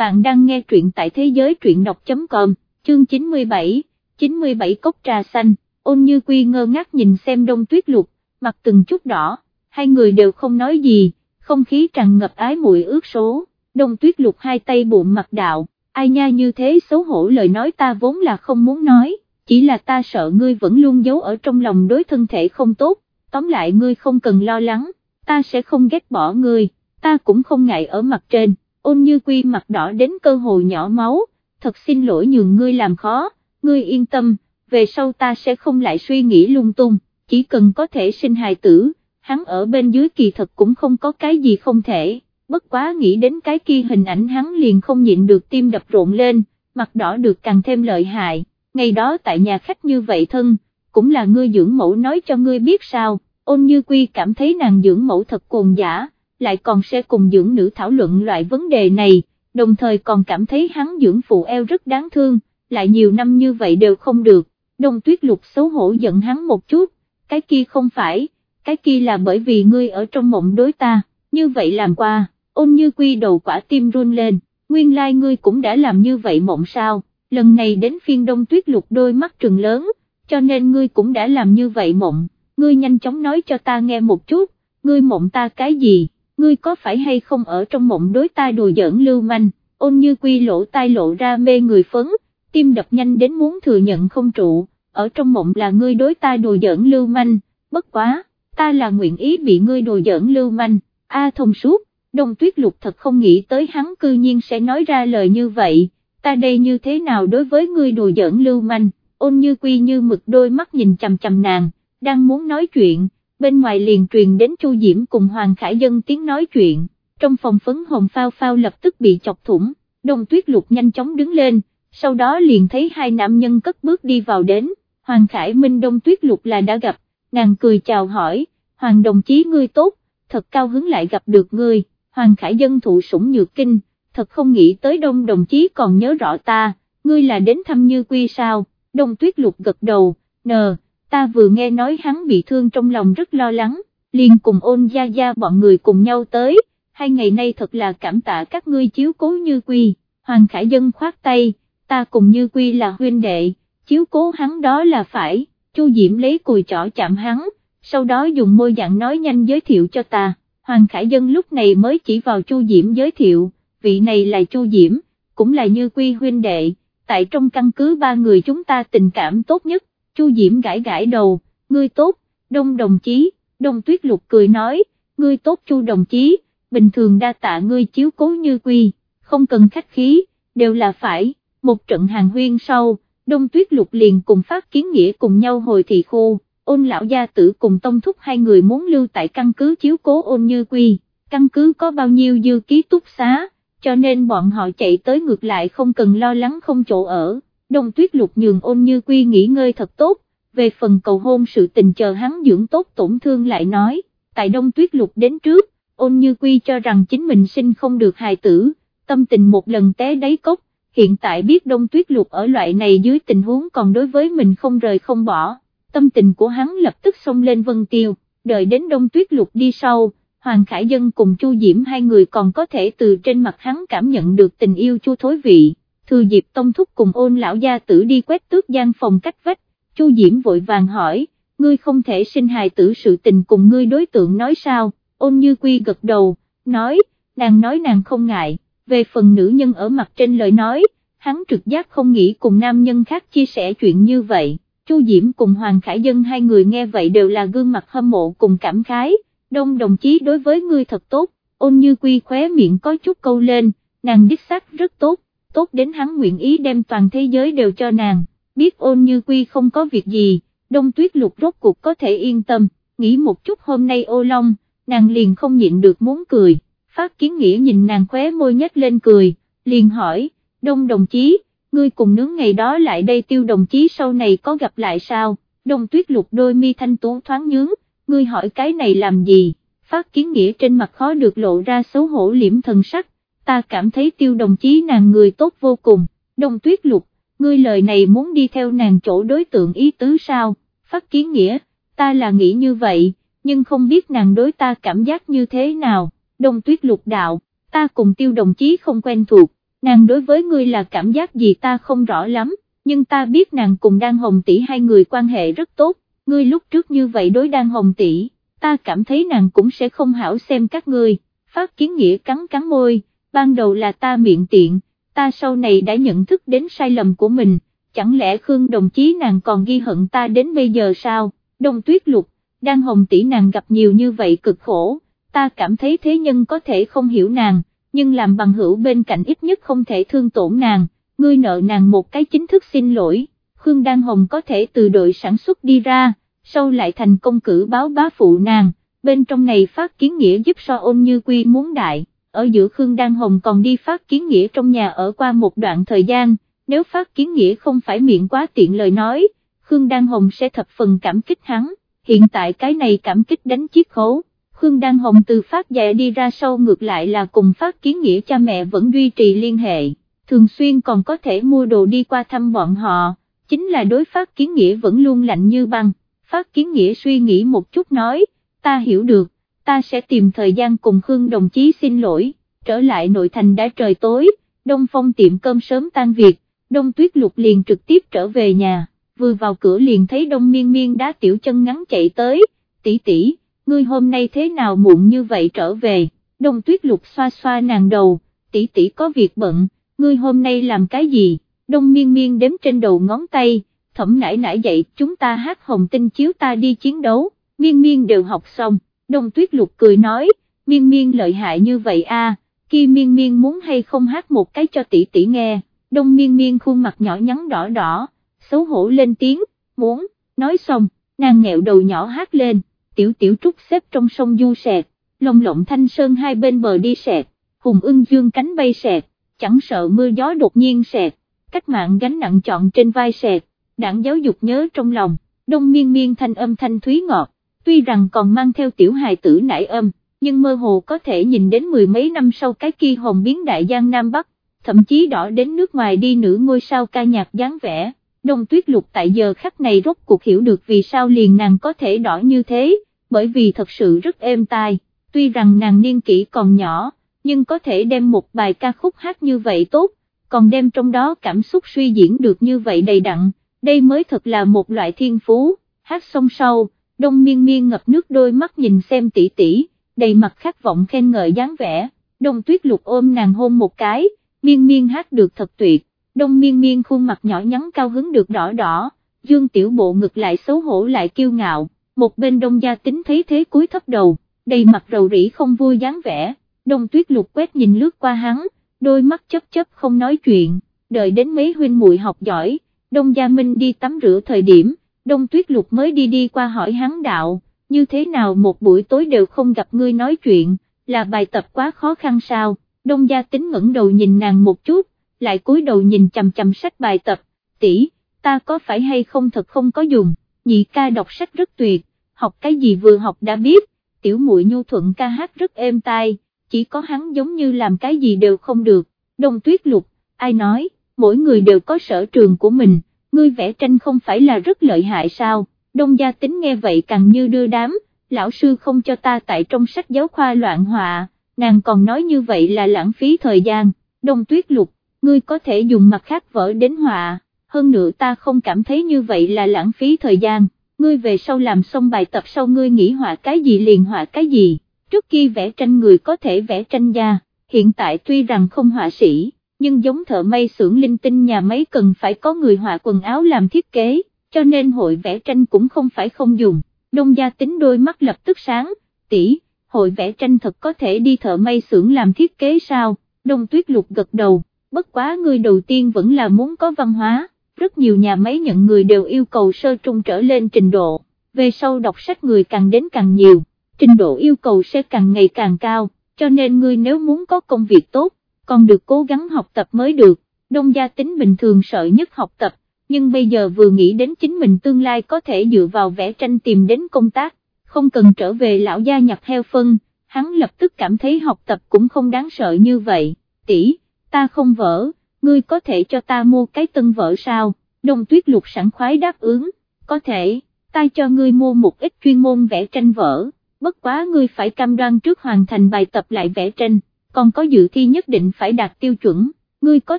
bạn đang nghe truyện tại thế giới truyện đọc.com, chương 97, 97 cốc trà xanh, ôn như quy ngơ ngác nhìn xem đông tuyết lục, mặt từng chút đỏ, hai người đều không nói gì, không khí tràn ngập ái mùi ướt số, đông tuyết lục hai tay bụng mặt đạo, ai nha như thế xấu hổ lời nói ta vốn là không muốn nói, chỉ là ta sợ ngươi vẫn luôn giấu ở trong lòng đối thân thể không tốt, tóm lại ngươi không cần lo lắng, ta sẽ không ghét bỏ ngươi, ta cũng không ngại ở mặt trên, ôn như quy mặt đỏ đến cơ hồ nhỏ máu, thật xin lỗi nhường ngươi làm khó, ngươi yên tâm, về sau ta sẽ không lại suy nghĩ lung tung, chỉ cần có thể sinh hài tử, hắn ở bên dưới kỳ thật cũng không có cái gì không thể, bất quá nghĩ đến cái kia hình ảnh hắn liền không nhịn được tim đập rộn lên, mặt đỏ được càng thêm lợi hại, ngày đó tại nhà khách như vậy thân, cũng là ngươi dưỡng mẫu nói cho ngươi biết sao, ôn như quy cảm thấy nàng dưỡng mẫu thật cồn giả, lại còn sẽ cùng dưỡng nữ thảo luận loại vấn đề này, đồng thời còn cảm thấy hắn dưỡng phụ eo rất đáng thương, lại nhiều năm như vậy đều không được, đông tuyết lục xấu hổ giận hắn một chút, cái kia không phải, cái kia là bởi vì ngươi ở trong mộng đối ta, như vậy làm qua, ôn như quy đầu quả tim run lên, nguyên lai like ngươi cũng đã làm như vậy mộng sao, lần này đến phiên đông tuyết lục đôi mắt trừng lớn, cho nên ngươi cũng đã làm như vậy mộng, ngươi nhanh chóng nói cho ta nghe một chút, ngươi mộng ta cái gì, ngươi có phải hay không ở trong mộng đối ta đùa giỡn lưu manh, ôn như quy lỗ tai lộ ra mê người phấn, tim đập nhanh đến muốn thừa nhận không trụ, ở trong mộng là ngươi đối ta đùa giỡn lưu manh, bất quá, ta là nguyện ý bị ngươi đùa giỡn lưu manh, a thông suốt, đông tuyết lục thật không nghĩ tới hắn cư nhiên sẽ nói ra lời như vậy, ta đây như thế nào đối với ngươi đùa giỡn lưu manh, ôn như quy như mực đôi mắt nhìn chầm chầm nàng, đang muốn nói chuyện, bên ngoài liền truyền đến Chu Diễm cùng Hoàng Khải Dân tiếng nói chuyện, trong phòng phấn hồng phao phao lập tức bị chọc thủng, đông tuyết lục nhanh chóng đứng lên, sau đó liền thấy hai nam nhân cất bước đi vào đến, Hoàng Khải Minh đông tuyết lục là đã gặp, nàng cười chào hỏi, Hoàng đồng chí ngươi tốt, thật cao hứng lại gặp được ngươi, Hoàng Khải Dân thụ sủng nhược kinh, thật không nghĩ tới đông đồng chí còn nhớ rõ ta, ngươi là đến thăm như quy sao, đông tuyết lục gật đầu, nờ, ta vừa nghe nói hắn bị thương trong lòng rất lo lắng, liền cùng ôn gia gia bọn người cùng nhau tới, hai ngày nay thật là cảm tạ các ngươi chiếu cố như quy, Hoàng Khải Dân khoát tay, ta cùng như quy là huynh đệ, chiếu cố hắn đó là phải, Chu Diễm lấy cùi chỏ chạm hắn, sau đó dùng môi dạng nói nhanh giới thiệu cho ta, Hoàng Khải Dân lúc này mới chỉ vào Chu Diễm giới thiệu, vị này là Chu Diễm, cũng là như quy huynh đệ, tại trong căn cứ ba người chúng ta tình cảm tốt nhất, Chu Diễm gãi gãi đầu, ngươi tốt, đông đồng chí, đông tuyết lục cười nói, ngươi tốt Chu đồng chí, bình thường đa tạ ngươi chiếu cố như quy, không cần khách khí, đều là phải, một trận hàng huyên sau, đông tuyết lục liền cùng phát kiến nghĩa cùng nhau hồi thị khu, ôn lão gia tử cùng tông thúc hai người muốn lưu tại căn cứ chiếu cố ôn như quy, căn cứ có bao nhiêu dư ký túc xá, cho nên bọn họ chạy tới ngược lại không cần lo lắng không chỗ ở đông tuyết lục nhường ôn như quy nghỉ ngơi thật tốt, về phần cầu hôn sự tình chờ hắn dưỡng tốt tổn thương lại nói, tại đông tuyết lục đến trước, ôn như quy cho rằng chính mình sinh không được hài tử, tâm tình một lần té đáy cốc, hiện tại biết đông tuyết lục ở loại này dưới tình huống còn đối với mình không rời không bỏ, tâm tình của hắn lập tức xông lên vân tiêu, đợi đến đông tuyết lục đi sau. Hoàng Khải Dân cùng Chu Diễm hai người còn có thể từ trên mặt hắn cảm nhận được tình yêu chu thối vị, thừa dịp tông thúc cùng ôn lão gia tử đi quét tước gian phòng cách vách, Chu Diễm vội vàng hỏi, ngươi không thể sinh hài tử sự tình cùng ngươi đối tượng nói sao, ôn như quy gật đầu, nói, nàng nói nàng không ngại, về phần nữ nhân ở mặt trên lời nói, hắn trực giác không nghĩ cùng nam nhân khác chia sẻ chuyện như vậy, Chu Diễm cùng Hoàng Khải Dân hai người nghe vậy đều là gương mặt hâm mộ cùng cảm khái, đông đồng chí đối với ngươi thật tốt, ôn như quy khóe miệng có chút câu lên, nàng đích xác rất tốt, tốt đến hắn nguyện ý đem toàn thế giới đều cho nàng, biết ôn như quy không có việc gì, đông tuyết lục rốt cuộc có thể yên tâm, nghĩ một chút hôm nay ô long, nàng liền không nhịn được muốn cười, phát kiến nghĩa nhìn nàng khóe môi nhếch lên cười, liền hỏi, đông đồng chí, ngươi cùng nướng ngày đó lại đây tiêu đồng chí sau này có gặp lại sao, đông tuyết lục đôi mi thanh tú thoáng nhướng, ngươi hỏi cái này làm gì, phát kiến nghĩa trên mặt khó được lộ ra xấu hổ liễm thần sắc, ta cảm thấy tiêu đồng chí nàng người tốt vô cùng, đông tuyết lục, ngươi lời này muốn đi theo nàng chỗ đối tượng ý tứ sao, phát kiến nghĩa, ta là nghĩ như vậy, nhưng không biết nàng đối ta cảm giác như thế nào, đông tuyết lục đạo, ta cùng tiêu đồng chí không quen thuộc, nàng đối với ngươi là cảm giác gì ta không rõ lắm, nhưng ta biết nàng cùng Đan Hồng tỷ hai người quan hệ rất tốt, ngươi lúc trước như vậy đối Đan Hồng tỷ, ta cảm thấy nàng cũng sẽ không hảo xem các ngươi, phát kiến nghĩa cắn cắn môi, ban đầu là ta miệng tiện, ta sau này đã nhận thức đến sai lầm của mình, chẳng lẽ Khương đồng chí nàng còn ghi hận ta đến bây giờ sao, đông tuyết lục, Đan Hồng tỷ nàng gặp nhiều như vậy cực khổ, ta cảm thấy thế nhân có thể không hiểu nàng, nhưng làm bằng hữu bên cạnh ít nhất không thể thương tổn nàng, ngươi nợ nàng một cái chính thức xin lỗi, Khương Đan Hồng có thể từ đội sản xuất đi ra, sau lại thành công cử báo bá phụ nàng, bên trong này phát kiến nghĩa giúp so ôn như quy muốn đại, ở giữa Khương Đan Hồng còn đi phát kiến nghĩa trong nhà ở qua một đoạn thời gian, nếu phát kiến nghĩa không phải miệng quá tiện lời nói, Khương Đan Hồng sẽ thập phần cảm kích hắn, hiện tại cái này cảm kích đánh chiếc khấu. Khương Đan Hồng từ phát dạy đi ra sau ngược lại là cùng phát kiến nghĩa cha mẹ vẫn duy trì liên hệ, thường xuyên còn có thể mua đồ đi qua thăm bọn họ, chính là đối phát kiến nghĩa vẫn luôn lạnh như băng, phát kiến nghĩa suy nghĩ một chút nói, ta hiểu được, ta sẽ tìm thời gian cùng Khương đồng chí xin lỗi, trở lại nội thành đã trời tối, Đông Phong tiệm cơm sớm tan việc, Đông Tuyết Lục liền trực tiếp trở về nhà, vừa vào cửa liền thấy Đông Miên Miên đá tiểu chân ngắn chạy tới, tỷ tỷ ngươi hôm nay thế nào muộn như vậy trở về, đông tuyết lục xoa xoa nàng đầu, tỷ tỷ có việc bận, ngươi hôm nay làm cái gì, đông miên miên đếm trên đầu ngón tay, thẩm nải nải dậy chúng ta hát hồng tinh chiếu ta đi chiến đấu, miên miên đều học xong, đông tuyết lục cười nói, miên miên lợi hại như vậy a. À, khi miên miên muốn hay không hát một cái cho tỷ tỷ nghe, đông miên miên khuôn mặt nhỏ nhắn đỏ đỏ, xấu hổ lên tiếng, muốn, nói xong, nàng nghẹo đầu nhỏ hát lên tiểu tiểu trúc xếp trong sông du sẹt, lồng lộng thanh sơn hai bên bờ đi sẹt, hùng ưng dương cánh bay sẹt, chẳng sợ mưa gió đột nhiên sẹt, cách mạng gánh nặng chọn trên vai sẹt, đảng giáo dục nhớ trong lòng, đông miên miên thanh âm thanh thúy ngọt, tuy rằng còn mang theo tiểu hài tử nải âm, nhưng mơ hồ có thể nhìn đến mười mấy năm sau cái kia hồng biến đại giang Nam Bắc, thậm chí đỏ đến nước ngoài đi nữ ngôi sao ca nhạc dáng vẻ. Đông tuyết lục tại giờ khắc này rốt cuộc hiểu được vì sao liền nàng có thể đỏ như thế, bởi vì thật sự rất êm tai, tuy rằng nàng niên kỷ còn nhỏ, nhưng có thể đem một bài ca khúc hát như vậy tốt, còn đem trong đó cảm xúc suy diễn được như vậy đầy đặn, đây mới thật là một loại thiên phú, hát xong sau, đông miên miên ngập nước đôi mắt nhìn xem tỷ tỷ, đầy mặt khát vọng khen ngợi dáng vẻ, đông tuyết lục ôm nàng hôn một cái, miên miên hát được thật tuyệt, đông miên miên khuôn mặt nhỏ nhắn cao hứng được đỏ đỏ, dương tiểu bộ ngực lại xấu hổ lại kiêu ngạo. Một bên đông gia tính thấy thế cúi thấp đầu, đầy mặt rầu rĩ không vui dáng vẻ, đông tuyết lục quét nhìn lướt qua hắn, đôi mắt chấp chấp không nói chuyện, đợi đến mấy huynh muội học giỏi, đông gia minh đi tắm rửa thời điểm, đông tuyết lục mới đi đi qua hỏi hắn đạo, như thế nào một buổi tối đều không gặp ngươi nói chuyện, là bài tập quá khó khăn sao, đông gia tính ngẩng đầu nhìn nàng một chút, lại cúi đầu nhìn chầm chầm sách bài tập, tỷ, ta có phải hay không thật không có dùng, nhị ca đọc sách rất tuyệt, học cái gì vừa học đã biết, tiểu muội nhu thuận ca hát rất êm tai, chỉ có hắn giống như làm cái gì đều không được, đông tuyết lục, ai nói, mỗi người đều có sở trường của mình, ngươi vẽ tranh không phải là rất lợi hại sao, đông gia tính nghe vậy càng như đưa đám, lão sư không cho ta tại trong sách giáo khoa loạn họa, nàng còn nói như vậy là lãng phí thời gian, đông tuyết lục, ngươi có thể dùng mặt khác vỡ đến họa, hơn nữa ta không cảm thấy như vậy là lãng phí thời gian. Ngươi về sau làm xong bài tập sau ngươi nghĩ họa cái gì liền họa cái gì, trước khi vẽ tranh người có thể vẽ tranh da, hiện tại tuy rằng không họa sĩ, nhưng giống thợ may xưởng linh tinh nhà máy cần phải có người họa quần áo làm thiết kế, cho nên hội vẽ tranh cũng không phải không dùng, đông gia tính đôi mắt lập tức sáng, tỷ, hội vẽ tranh thật có thể đi thợ may xưởng làm thiết kế sao, đông tuyết lục gật đầu, bất quá người đầu tiên vẫn là muốn có văn hóa rất nhiều nhà máy nhận người đều yêu cầu sơ trung trở lên trình độ, về sau đọc sách người càng đến càng nhiều, trình độ yêu cầu sẽ càng ngày càng cao, cho nên ngươi nếu muốn có công việc tốt, con được cố gắng học tập mới được, đông gia tính bình thường sợ nhất học tập, nhưng bây giờ vừa nghĩ đến chính mình tương lai có thể dựa vào vẽ tranh tìm đến công tác, không cần trở về lão gia nhặt heo phân, hắn lập tức cảm thấy học tập cũng không đáng sợ như vậy, tỷ, ta không vỡ ngươi có thể cho ta mua cái tân vỡ sao, đông tuyết lục sẵn khoái đáp ứng, có thể, ta cho ngươi mua một ít chuyên môn vẽ tranh vỡ, bất quá ngươi phải cam đoan trước hoàn thành bài tập lại vẽ tranh, còn có dự thi nhất định phải đạt tiêu chuẩn, ngươi có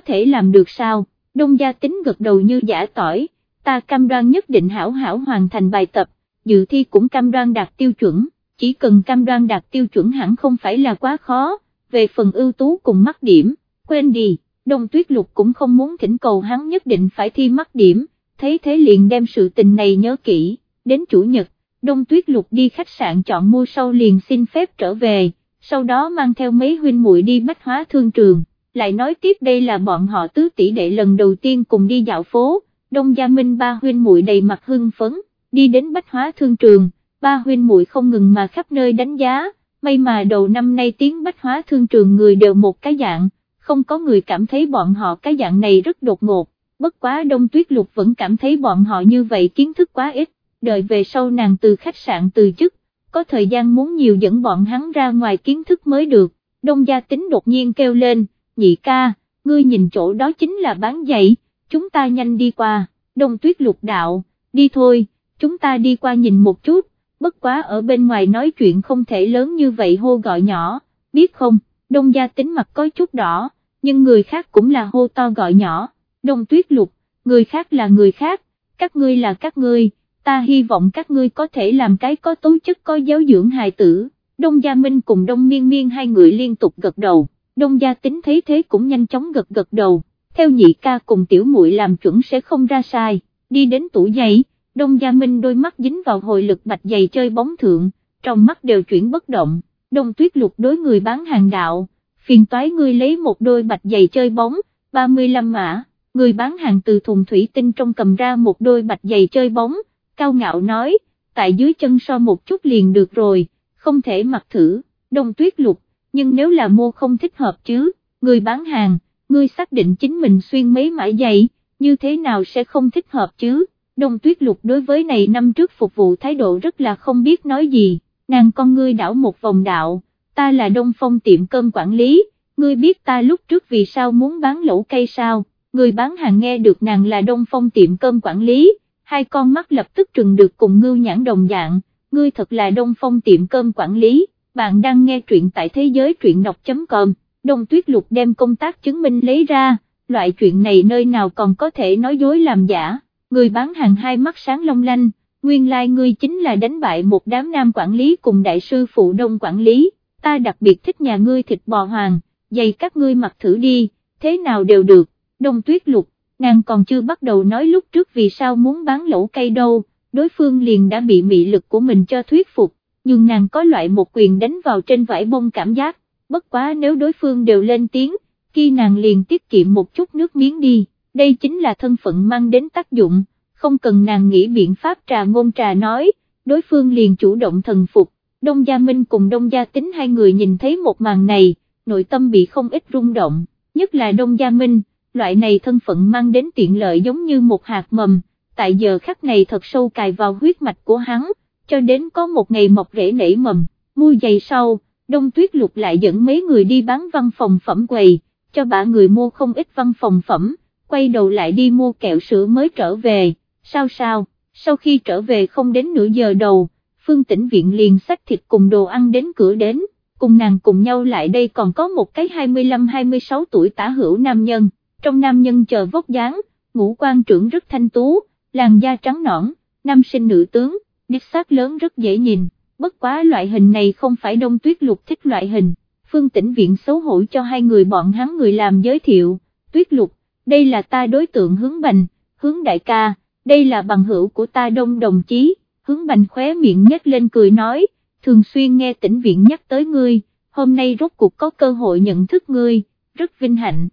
thể làm được sao, đông gia tính gật đầu như giả tỏi, ta cam đoan nhất định hảo hảo hoàn thành bài tập, dự thi cũng cam đoan đạt tiêu chuẩn, chỉ cần cam đoan đạt tiêu chuẩn hẳn không phải là quá khó, về phần ưu tú cùng mắc điểm, quên đi, đông tuyết lục cũng không muốn thỉnh cầu hắn nhất định phải thi mắc điểm, thấy thế liền đem sự tình này nhớ kỹ, đến chủ nhật, đông tuyết lục đi khách sạn chọn mua sau liền xin phép trở về, sau đó mang theo mấy huynh muội đi bách hóa thương trường, lại nói tiếp đây là bọn họ tứ tỷ đệ lần đầu tiên cùng đi dạo phố, đông gia minh ba huynh muội đầy mặt hưng phấn, đi đến bách hóa thương trường, ba huynh muội không ngừng mà khắp nơi đánh giá, may mà đầu năm nay tiếng bách hóa thương trường người đều một cái dạng, không có người cảm thấy bọn họ cái dạng này rất đột ngột, bất quá đông tuyết lục vẫn cảm thấy bọn họ như vậy kiến thức quá ít, đợi về sau nàng từ khách sạn từ chức, có thời gian muốn nhiều dẫn bọn hắn ra ngoài kiến thức mới được, đông gia tính đột nhiên kêu lên, nhị ca, ngươi nhìn chỗ đó chính là bán giày, chúng ta nhanh đi qua, đông tuyết lục đạo, đi thôi, chúng ta đi qua nhìn một chút, bất quá ở bên ngoài nói chuyện không thể lớn như vậy hô gọi nhỏ, biết không, đông gia tính mặt có chút đỏ, nhưng người khác cũng là hô to gọi nhỏ, đông tuyết lục, người khác là người khác, các ngươi là các ngươi, ta hy vọng các ngươi có thể làm cái có tố chất có giáo dưỡng hài tử, đông gia minh cùng đông miên miên hai người liên tục gật đầu, đông gia tính thấy thế cũng nhanh chóng gật gật đầu, theo nhị ca cùng tiểu muội làm chuẩn sẽ không ra sai, đi đến tủ giày Đông Gia Minh đôi mắt dính vào hồi lực bạch giày chơi bóng thượng, trong mắt đều chuyển bất động, Đông Tuyết Lục đối người bán hàng đạo, phiền toái ngươi lấy một đôi bạch giày chơi bóng, 35 mã, người bán hàng từ thùng thủy tinh trong cầm ra một đôi bạch giày chơi bóng, cao ngạo nói, tại dưới chân so một chút liền được rồi, không thể mặc thử, Đông Tuyết Lục, nhưng nếu là mua không thích hợp chứ, người bán hàng, ngươi xác định chính mình xuyên mấy mãi giày, như thế nào sẽ không thích hợp chứ? Đông tuyết lục đối với này năm trước phục vụ thái độ rất là không biết nói gì, nàng con ngươi đảo một vòng đạo, ta là đông phong tiệm cơm quản lý, ngươi biết ta lúc trước vì sao muốn bán lẩu cây sao, người bán hàng nghe được nàng là đông phong tiệm cơm quản lý, hai con mắt lập tức trừng được cùng ngưu nhãn đồng dạng, ngươi thật là đông phong tiệm cơm quản lý, bạn đang nghe truyện tại thế giới truyện đọc.com, đông tuyết lục đem công tác chứng minh lấy ra, loại chuyện này nơi nào còn có thể nói dối làm giả người bán hàng hai mắt sáng long lanh, nguyên lai like ngươi chính là đánh bại một đám nam quản lý cùng đại sư phụ đông quản lý, ta đặc biệt thích nhà ngươi thịt bò hoàng, giày các ngươi mặc thử đi, thế nào đều được, đông tuyết lục, nàng còn chưa bắt đầu nói lúc trước vì sao muốn bán lẩu cây đâu, đối phương liền đã bị mị lực của mình cho thuyết phục, nhưng nàng có loại một quyền đánh vào trên vải bông cảm giác, bất quá nếu đối phương đều lên tiếng, khi nàng liền tiết kiệm một chút nước miếng đi đây chính là thân phận mang đến tác dụng, không cần nàng nghĩ biện pháp trà ngôn trà nói, đối phương liền chủ động thần phục, Đông Gia Minh cùng Đông Gia Tính hai người nhìn thấy một màn này, nội tâm bị không ít rung động, nhất là Đông Gia Minh, loại này thân phận mang đến tiện lợi giống như một hạt mầm, tại giờ khắc này thật sâu cài vào huyết mạch của hắn, cho đến có một ngày mọc rễ nảy mầm, mua giày sau, Đông Tuyết Lục lại dẫn mấy người đi bán văn phòng phẩm quầy, cho bả người mua không ít văn phòng phẩm quay đầu lại đi mua kẹo sữa mới trở về, sao sao, sau khi trở về không đến nửa giờ đầu, Phương Tĩnh Viện liền xách thịt cùng đồ ăn đến cửa đến, cùng nàng cùng nhau lại đây còn có một cái 25-26 tuổi tả hữu nam nhân, trong nam nhân chờ vóc dáng, ngũ quan trưởng rất thanh tú, làn da trắng nõn, nam sinh nữ tướng, đích xác lớn rất dễ nhìn, bất quá loại hình này không phải đông tuyết lục thích loại hình, Phương Tĩnh Viện xấu hổ cho hai người bọn hắn người làm giới thiệu, tuyết lục, đây là ta đối tượng hướng bành, hướng đại ca, đây là bằng hữu của ta đông đồng chí, hướng bành khóe miệng nhếch lên cười nói, thường xuyên nghe tỉnh viện nhắc tới ngươi, hôm nay rốt cuộc có cơ hội nhận thức ngươi, rất vinh hạnh.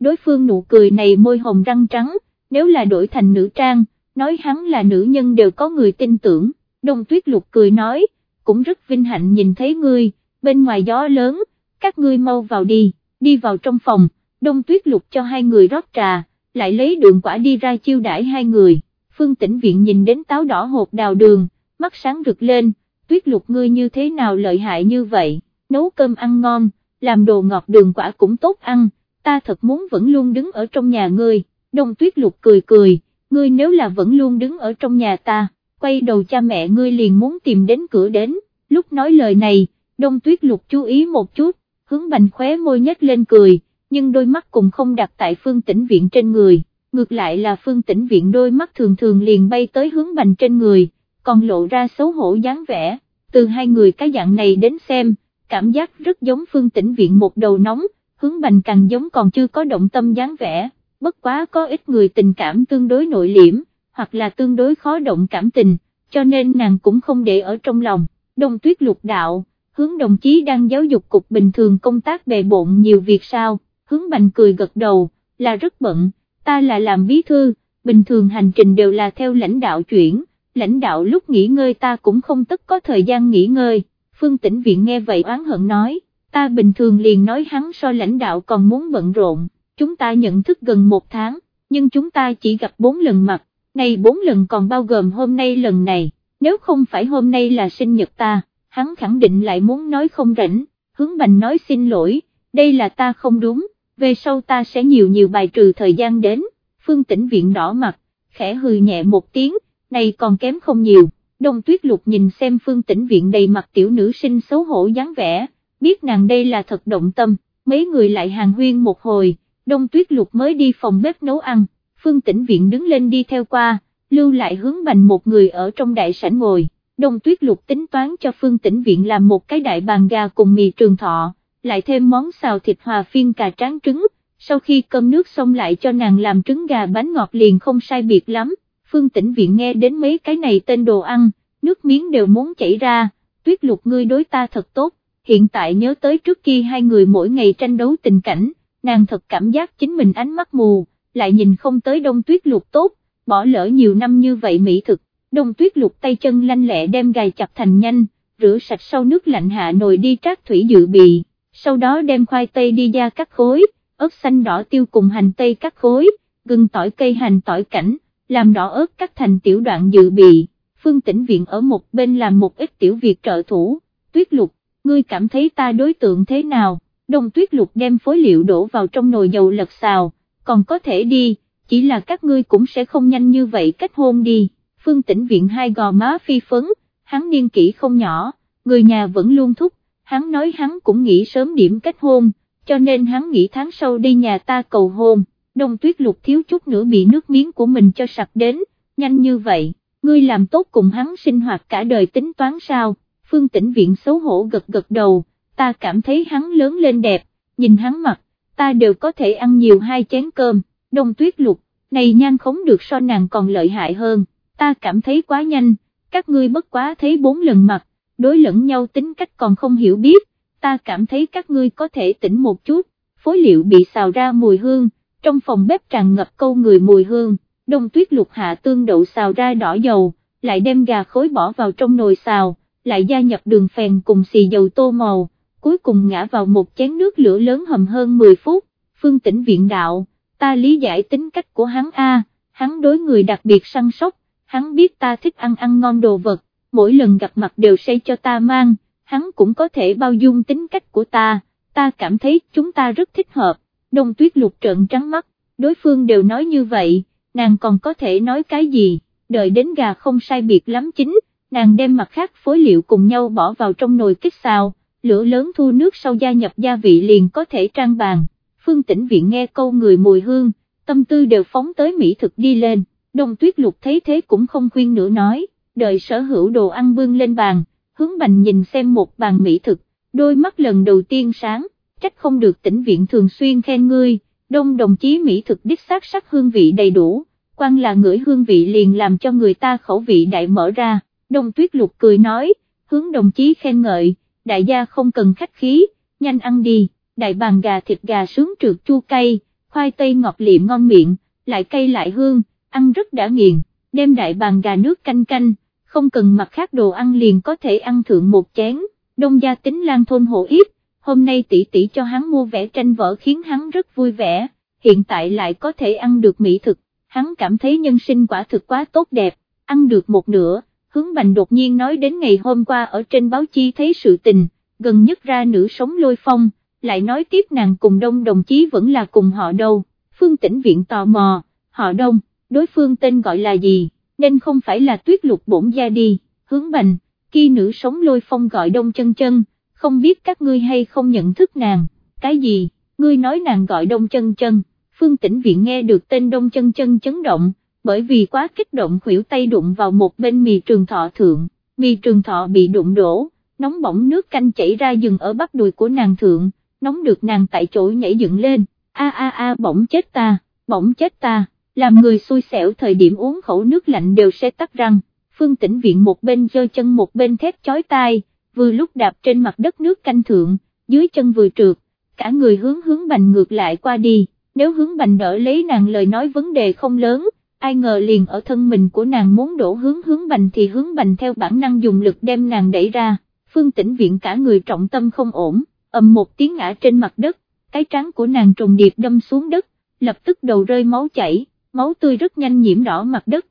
Đối phương nụ cười này môi hồng răng trắng, nếu là đổi thành nữ trang, nói hắn là nữ nhân đều có người tin tưởng, đông tuyết lục cười nói, cũng rất vinh hạnh nhìn thấy ngươi, bên ngoài gió lớn, các ngươi mau vào đi, đi vào trong phòng. Đông tuyết lục cho hai người rót trà, lại lấy đường quả đi ra chiêu đãi hai người, phương tĩnh viện nhìn đến táo đỏ hộp đào đường, mắt sáng rực lên, tuyết lục ngươi như thế nào lợi hại như vậy, nấu cơm ăn ngon, làm đồ ngọt đường quả cũng tốt ăn, ta thật muốn vẫn luôn đứng ở trong nhà ngươi, đông tuyết lục cười cười, ngươi nếu là vẫn luôn đứng ở trong nhà ta, quay đầu cha mẹ ngươi liền muốn tìm đến cửa đến, lúc nói lời này, đông tuyết lục chú ý một chút, hướng bành khóe môi nhếch lên cười, nhưng đôi mắt cùng không đặt tại phương tĩnh viện trên người, ngược lại là phương tĩnh viện đôi mắt thường thường liền bay tới hướng bành trên người, còn lộ ra xấu hổ dáng vẻ, từ hai người cái dạng này đến xem, cảm giác rất giống phương tĩnh viện một đầu nóng, hướng bành càng giống còn chưa có động tâm dáng vẻ, bất quá có ít người tình cảm tương đối nội liễm, hoặc là tương đối khó động cảm tình, cho nên nàng cũng không để ở trong lòng, đông tuyết lục đạo, hướng đồng chí đang giáo dục cục bình thường công tác bề bộn nhiều việc sao, hướng bành cười gật đầu, là rất bận, ta là làm bí thư, bình thường hành trình đều là theo lãnh đạo chuyển, lãnh đạo lúc nghỉ ngơi ta cũng không tất có thời gian nghỉ ngơi, phương tĩnh viện nghe vậy oán hận nói, ta bình thường liền nói hắn so lãnh đạo còn muốn bận rộn, chúng ta nhận thức gần một tháng, nhưng chúng ta chỉ gặp bốn lần mặt, này bốn lần còn bao gồm hôm nay lần này, nếu không phải hôm nay là sinh nhật ta, hắn khẳng định lại muốn nói không rảnh, hướng bành nói xin lỗi, đây là ta không đúng, về sau ta sẽ nhiều nhiều bài trừ thời gian đến, phương tĩnh viện đỏ mặt, khẽ hừ nhẹ một tiếng, này còn kém không nhiều, đông tuyết lục nhìn xem phương tĩnh viện đầy mặt tiểu nữ sinh xấu hổ dáng vẻ, biết nàng đây là thật động tâm, mấy người lại hàng huyên một hồi, đông tuyết lục mới đi phòng bếp nấu ăn, phương tĩnh viện đứng lên đi theo qua, lưu lại hướng bành một người ở trong đại sảnh ngồi, đông tuyết lục tính toán cho phương tĩnh viện làm một cái đại bàn gà cùng mì trường thọ, lại thêm món xào thịt hòa phiên cà tráng trứng, sau khi cơm nước xong lại cho nàng làm trứng gà bánh ngọt liền không sai biệt lắm, phương tĩnh viện nghe đến mấy cái này tên đồ ăn, nước miếng đều muốn chảy ra, tuyết lục ngươi đối ta thật tốt, hiện tại nhớ tới trước kia hai người mỗi ngày tranh đấu tình cảnh, nàng thật cảm giác chính mình ánh mắt mù, lại nhìn không tới đông tuyết lục tốt, bỏ lỡ nhiều năm như vậy mỹ thực, đông tuyết lục tay chân lanh lẹ đem gài chặt thành nhanh, rửa sạch sau nước lạnh hạ nồi đi trát thủy dự bị, sau đó đem khoai tây đi ra cắt khối, ớt xanh đỏ tiêu cùng hành tây cắt khối, gừng tỏi cây hành tỏi cảnh, làm đỏ ớt cắt thành tiểu đoạn dự bị, phương tĩnh viện ở một bên làm một ít tiểu việc trợ thủ, tuyết lục, ngươi cảm thấy ta đối tượng thế nào, đông tuyết lục đem phối liệu đổ vào trong nồi dầu lật xào, còn có thể đi, chỉ là các ngươi cũng sẽ không nhanh như vậy kết hôn đi, phương tĩnh viện hai gò má phi phấn, hắn niên kỷ không nhỏ, người nhà vẫn luôn thúc, hắn nói hắn cũng nghĩ sớm điểm kết hôn, cho nên hắn nghĩ tháng sau đi nhà ta cầu hôn, đông tuyết lục thiếu chút nữa bị nước miếng của mình cho sặc đến, nhanh như vậy, ngươi làm tốt cùng hắn sinh hoạt cả đời tính toán sao, phương tĩnh viện xấu hổ gật gật đầu, ta cảm thấy hắn lớn lên đẹp, nhìn hắn mặt, ta đều có thể ăn nhiều hai chén cơm, đông tuyết lục, này nhan khống được so nàng còn lợi hại hơn, ta cảm thấy quá nhanh, các ngươi bất quá thấy bốn lần mặt, đối lẫn nhau tính cách còn không hiểu biết, ta cảm thấy các ngươi có thể tỉnh một chút, phối liệu bị xào ra mùi hương, trong phòng bếp tràn ngập câu người mùi hương, đông tuyết lục hạ tương đậu xào ra đỏ dầu, lại đem gà khối bỏ vào trong nồi xào, lại gia nhập đường phèn cùng xì dầu tô màu, cuối cùng ngã vào một chén nước lửa lớn hầm hơn 10 phút, phương tĩnh viện đạo, ta lý giải tính cách của hắn A, hắn đối người đặc biệt săn sóc, hắn biết ta thích ăn ăn ngon đồ vật, mỗi lần gặp mặt đều xây cho ta mang, hắn cũng có thể bao dung tính cách của ta, ta cảm thấy chúng ta rất thích hợp, đông tuyết lục trợn trắng mắt, đối phương đều nói như vậy, nàng còn có thể nói cái gì, đợi đến gà không sai biệt lắm chính, nàng đem mặt khác phối liệu cùng nhau bỏ vào trong nồi kích xào, lửa lớn thu nước sau gia nhập gia vị liền có thể trang bàn, phương tĩnh viện nghe câu người mùi hương, tâm tư đều phóng tới mỹ thực đi lên, đông tuyết lục thấy thế cũng không khuyên nữa nói, đợi sở hữu đồ ăn bưng lên bàn, hướng bành nhìn xem một bàn mỹ thực, đôi mắt lần đầu tiên sáng, trách không được tỉnh viện thường xuyên khen ngươi, đông đồng chí mỹ thực đích xác sắc hương vị đầy đủ, quan là ngửi hương vị liền làm cho người ta khẩu vị đại mở ra, đông tuyết lục cười nói, hướng đồng chí khen ngợi, đại gia không cần khách khí, nhanh ăn đi, đại bàn gà thịt gà sướng trượt chua cay, khoai tây ngọt liệm ngon miệng, lại cay lại hương, ăn rất đã nghiền, đem đại bàn gà nước canh canh, không cần mặt khác đồ ăn liền có thể ăn thượng một chén, đông gia tính lan thôn hộ yếp, hôm nay tỷ tỷ cho hắn mua vẽ tranh vở khiến hắn rất vui vẻ, hiện tại lại có thể ăn được mỹ thực, hắn cảm thấy nhân sinh quả thực quá tốt đẹp, ăn được một nửa, hướng bành đột nhiên nói đến ngày hôm qua ở trên báo chi thấy sự tình, gần nhất ra nữ sống lôi phong, lại nói tiếp nàng cùng đông đồng chí vẫn là cùng họ đâu, phương tĩnh viện tò mò, họ đông, đối phương tên gọi là gì? nên không phải là tuyết lục bổn gia đi, hướng bành, khi nữ sống lôi phong gọi đông chân chân, không biết các ngươi hay không nhận thức nàng, cái gì, ngươi nói nàng gọi đông chân chân, phương tĩnh viện nghe được tên đông chân chân chấn động, bởi vì quá kích động khuỷu tay đụng vào một bên mì trường thọ thượng, mì trường thọ bị đụng đổ, nóng bỏng nước canh chảy ra dừng ở bắp đùi của nàng thượng, nóng được nàng tại chỗ nhảy dựng lên, a a a bỗng chết ta, bỗng chết ta, làm người xui xẻo thời điểm uống khẩu nước lạnh đều sẽ tắt răng, phương tĩnh viện một bên giơ chân một bên thét chói tai, vừa lúc đạp trên mặt đất nước canh thượng, dưới chân vừa trượt, cả người hướng hướng bành ngược lại qua đi, nếu hướng bành đỡ lấy nàng lời nói vấn đề không lớn, ai ngờ liền ở thân mình của nàng muốn đổ hướng hướng bành thì hướng bành theo bản năng dùng lực đem nàng đẩy ra, phương tĩnh viện cả người trọng tâm không ổn, ầm một tiếng ngã trên mặt đất, cái trán của nàng trùng điệp đâm xuống đất, lập tức đầu rơi máu chảy, máu tươi rất nhanh nhiễm đỏ mặt đất,